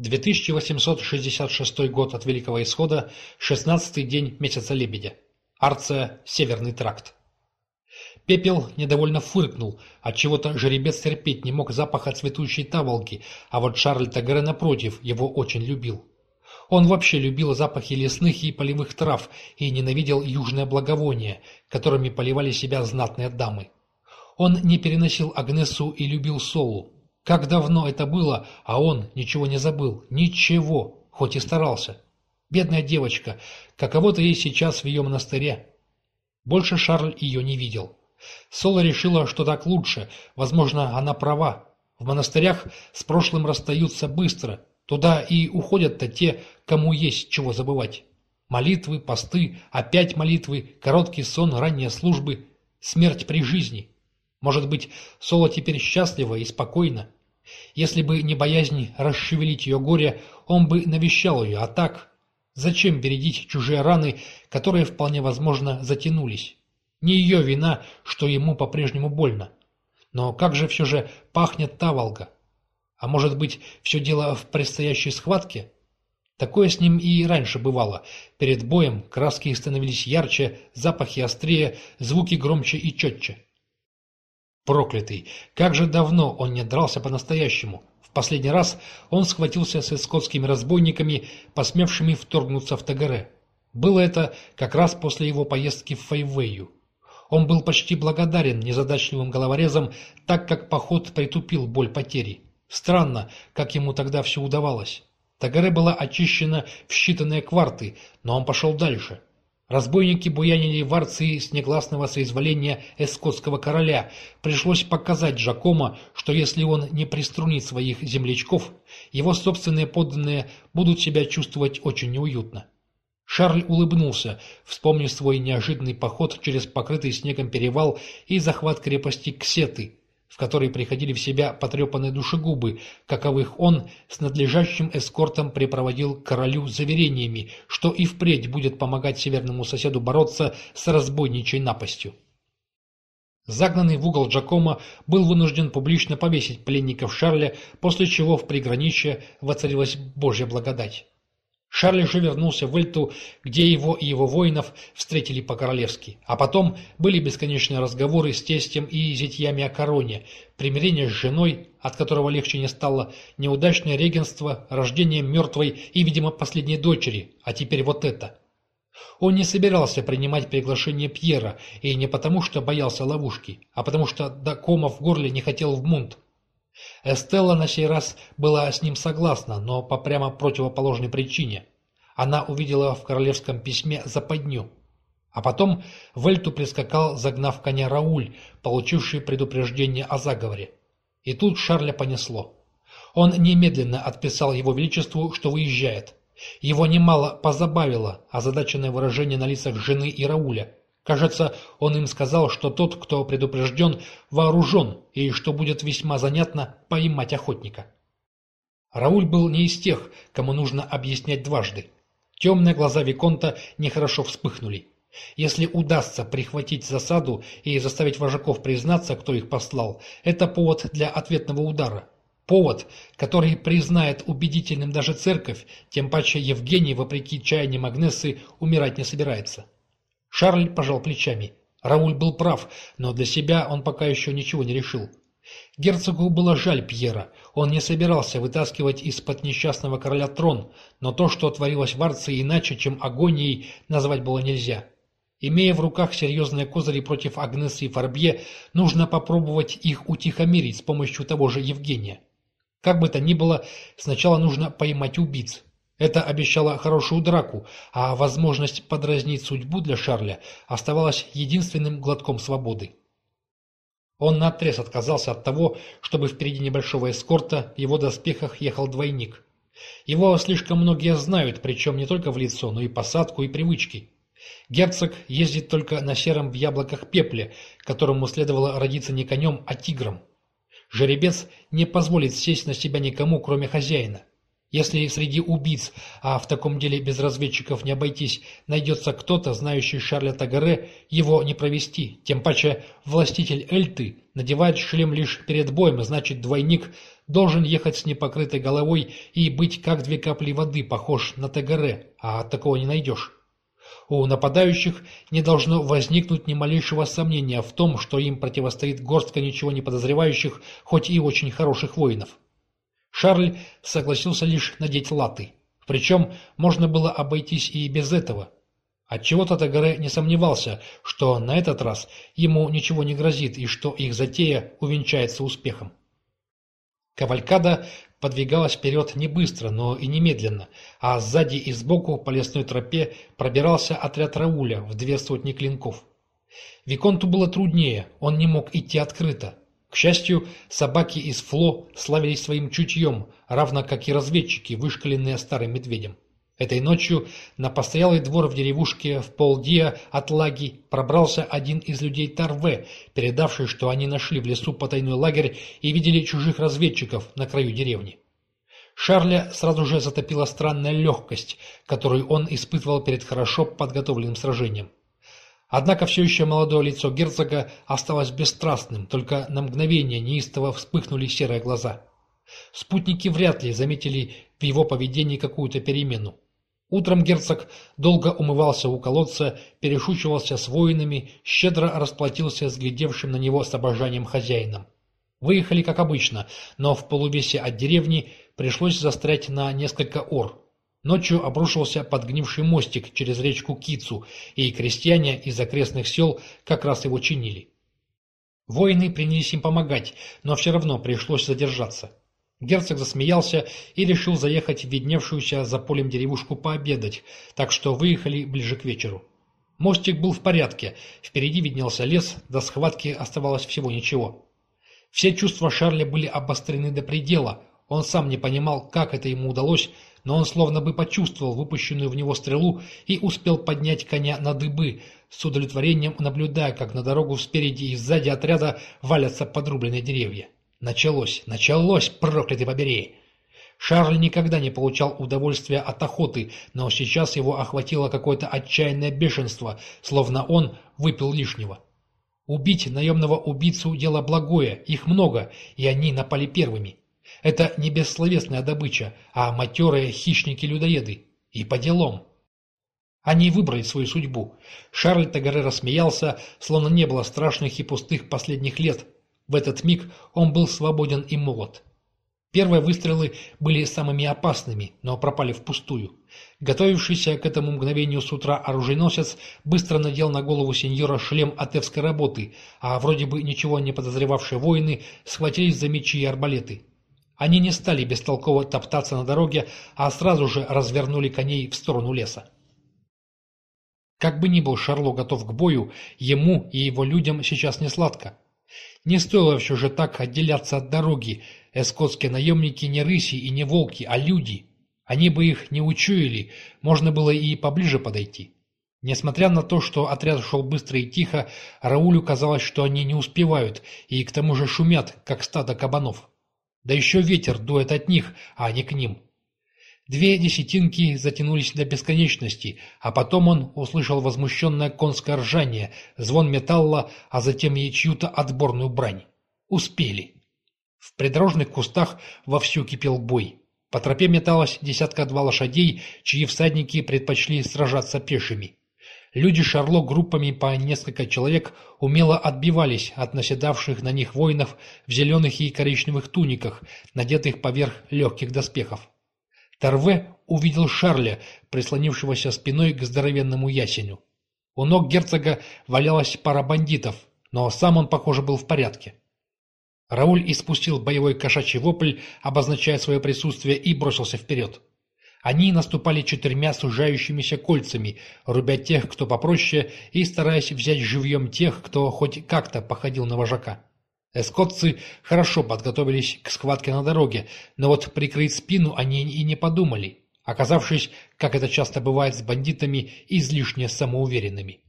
2866 год от Великого Исхода, 16-й день месяца Лебедя. Арция, Северный тракт. Пепел недовольно фыркнул, отчего-то жеребец терпеть не мог запаха цветущей таволги, а вот Шарль Тагре, напротив, его очень любил. Он вообще любил запахи лесных и полевых трав и ненавидел южное благовоние, которыми поливали себя знатные дамы. Он не переносил Агнесу и любил Солу, как давно это было, а он ничего не забыл. Ничего, хоть и старался. Бедная девочка, каково-то ей сейчас в ее монастыре. Больше Шарль ее не видел. Соло решила, что так лучше. Возможно, она права. В монастырях с прошлым расстаются быстро. Туда и уходят-то те, кому есть чего забывать. Молитвы, посты, опять молитвы, короткий сон, ранние службы, смерть при жизни. Может быть, Соло теперь счастлива и спокойна. Если бы не боязнь расшевелить ее горе, он бы навещал ее, а так... Зачем бередить чужие раны, которые, вполне возможно, затянулись? Не ее вина, что ему по-прежнему больно. Но как же все же пахнет таволга? А может быть, все дело в предстоящей схватке? Такое с ним и раньше бывало. Перед боем краски становились ярче, запахи острее, звуки громче и четче. Проклятый! Как же давно он не дрался по-настоящему! В последний раз он схватился с эскотскими разбойниками, посмевшими вторгнуться в Тагаре. Было это как раз после его поездки в Файвею. Он был почти благодарен незадачливым головорезам, так как поход притупил боль потери. Странно, как ему тогда все удавалось. Тагаре была очищена в считанные кварты, но он пошел дальше. Разбойники буянили в Арции с негласного соизволения эскотского короля. Пришлось показать Жакома, что если он не приструнит своих землячков, его собственные подданные будут себя чувствовать очень неуютно. Шарль улыбнулся, вспомнив свой неожиданный поход через покрытый снегом перевал и захват крепости Ксеты – который приходили в себя потрепанные душегубы, каковых он с надлежащим эскортом припроводил королю заверениями, что и впредь будет помогать северному соседу бороться с разбойничей напастью. Загнанный в угол Джакома был вынужден публично повесить пленников Шарля, после чего в приграничье воцарилась Божья благодать. Шарль же вернулся в Эльту, где его и его воинов встретили по-королевски. А потом были бесконечные разговоры с тестем и зятьями о короне, примирение с женой, от которого легче не стало, неудачное регенство, рождение мертвой и, видимо, последней дочери, а теперь вот это. Он не собирался принимать приглашение Пьера, и не потому, что боялся ловушки, а потому что до кома в горле не хотел в мунт. Эстелла на сей раз была с ним согласна, но по прямо противоположной причине. Она увидела в королевском письме западню. А потом в Эльту прискакал, загнав коня Рауль, получивший предупреждение о заговоре. И тут Шарля понесло. Он немедленно отписал его величеству, что выезжает. Его немало позабавило озадаченное выражение на лицах жены и Рауля – Кажется, он им сказал, что тот, кто предупрежден, вооружен, и что будет весьма занятно поймать охотника. Рауль был не из тех, кому нужно объяснять дважды. Темные глаза Виконта нехорошо вспыхнули. Если удастся прихватить засаду и заставить вожаков признаться, кто их послал, это повод для ответного удара. Повод, который признает убедительным даже церковь, тем паче Евгений, вопреки чаяниям Агнессы, умирать не собирается. Шарль пожал плечами. Рауль был прав, но для себя он пока еще ничего не решил. Герцогу было жаль Пьера. Он не собирался вытаскивать из-под несчастного короля трон, но то, что творилось в Арции иначе, чем агонией, назвать было нельзя. Имея в руках серьезные козыри против Агнесы и Фарбье, нужно попробовать их утихомирить с помощью того же Евгения. Как бы то ни было, сначала нужно поймать убийц. Это обещало хорошую драку, а возможность подразнить судьбу для Шарля оставалась единственным глотком свободы. Он наотрез отказался от того, чтобы впереди небольшого эскорта в его доспехах ехал двойник. Его слишком многие знают, причем не только в лицо, но и посадку, и привычки. Герцог ездит только на сером в яблоках пепле, которому следовало родиться не конем, а тигром. Жеребец не позволит сесть на себя никому, кроме хозяина. Если среди убийц, а в таком деле без разведчиков не обойтись, найдется кто-то, знающий Шарля Тагаре, его не провести. Тем паче властитель Эльты надевает шлем лишь перед боем, значит двойник должен ехать с непокрытой головой и быть как две капли воды, похож на Тагаре, а такого не найдешь. У нападающих не должно возникнуть ни малейшего сомнения в том, что им противостоит горстка ничего не подозревающих, хоть и очень хороших воинов. Шарль согласился лишь надеть латы. Причем можно было обойтись и без этого. Отчего-то Тагаре не сомневался, что на этот раз ему ничего не грозит и что их затея увенчается успехом. Кавалькада подвигалась вперед не быстро, но и немедленно, а сзади и сбоку по лесной тропе пробирался отряд Рауля в две сотни клинков. Виконту было труднее, он не мог идти открыто. К счастью, собаки из Фло славились своим чутьем, равно как и разведчики, вышкаленные старым медведем. Этой ночью на постоялый двор в деревушке в полдия от Лаги пробрался один из людей Тарве, передавший, что они нашли в лесу потайной лагерь и видели чужих разведчиков на краю деревни. Шарля сразу же затопила странная легкость, которую он испытывал перед хорошо подготовленным сражением. Однако все еще молодое лицо герцога осталось бесстрастным, только на мгновение неистово вспыхнули серые глаза. Спутники вряд ли заметили в его поведении какую-то перемену. Утром герцог долго умывался у колодца, перешучивался с воинами, щедро расплатился с глядевшим на него с обожанием хозяином. Выехали как обычно, но в полувесе от деревни пришлось застрять на несколько ор. Ночью обрушился подгнивший мостик через речку Кицу, и крестьяне из окрестных сел как раз его чинили. Воины принялись им помогать, но все равно пришлось задержаться. Герцог засмеялся и решил заехать в видневшуюся за полем деревушку пообедать, так что выехали ближе к вечеру. Мостик был в порядке, впереди виднелся лес, до схватки оставалось всего ничего. Все чувства Шарля были обострены до предела, он сам не понимал, как это ему удалось, но он словно бы почувствовал выпущенную в него стрелу и успел поднять коня на дыбы, с удовлетворением наблюдая, как на дорогу спереди и сзади отряда валятся подрубленные деревья. Началось, началось, проклятый побери! Шарль никогда не получал удовольствия от охоты, но сейчас его охватило какое-то отчаянное бешенство, словно он выпил лишнего. Убить наемного убийцу – дело благое, их много, и они напали первыми. Это не бессловесная добыча, а матерые хищники-людоеды. И по делам. Они выбрали свою судьбу. Шарль Тагаре рассмеялся, словно не было страшных и пустых последних лет. В этот миг он был свободен и молод. Первые выстрелы были самыми опасными, но пропали впустую. Готовившийся к этому мгновению с утра оружейносец быстро надел на голову сеньора шлем атевской работы, а вроде бы ничего не подозревавшие воины схватились за мечи и арбалеты. Они не стали бестолково топтаться на дороге, а сразу же развернули коней в сторону леса. Как бы ни был Шарло готов к бою, ему и его людям сейчас не сладко. Не стоило все же так отделяться от дороги. Эскотские наемники не рыси и не волки, а люди. Они бы их не учуяли, можно было и поближе подойти. Несмотря на то, что отряд шел быстро и тихо, Раулю казалось, что они не успевают, и к тому же шумят, как стадо кабанов. Да еще ветер дует от них, а не к ним. Две десятинки затянулись до бесконечности, а потом он услышал возмущенное конское ржание, звон металла, а затем и чью-то отборную брань. Успели. В придорожных кустах вовсю кипел бой. По тропе металось десятка-два лошадей, чьи всадники предпочли сражаться пешими. Люди Шарло группами по несколько человек умело отбивались от наседавших на них воинов в зеленых и коричневых туниках, надетых поверх легких доспехов. Торве увидел Шарля, прислонившегося спиной к здоровенному ясеню. У ног герцога валялась пара бандитов, но сам он, похоже, был в порядке. Рауль испустил боевой кошачий вопль, обозначая свое присутствие, и бросился вперед. Они наступали четырьмя сужающимися кольцами, рубя тех, кто попроще, и стараясь взять живьем тех, кто хоть как-то походил на вожака. Эскотцы хорошо подготовились к схватке на дороге, но вот прикрыть спину они и не подумали, оказавшись, как это часто бывает с бандитами, излишне самоуверенными.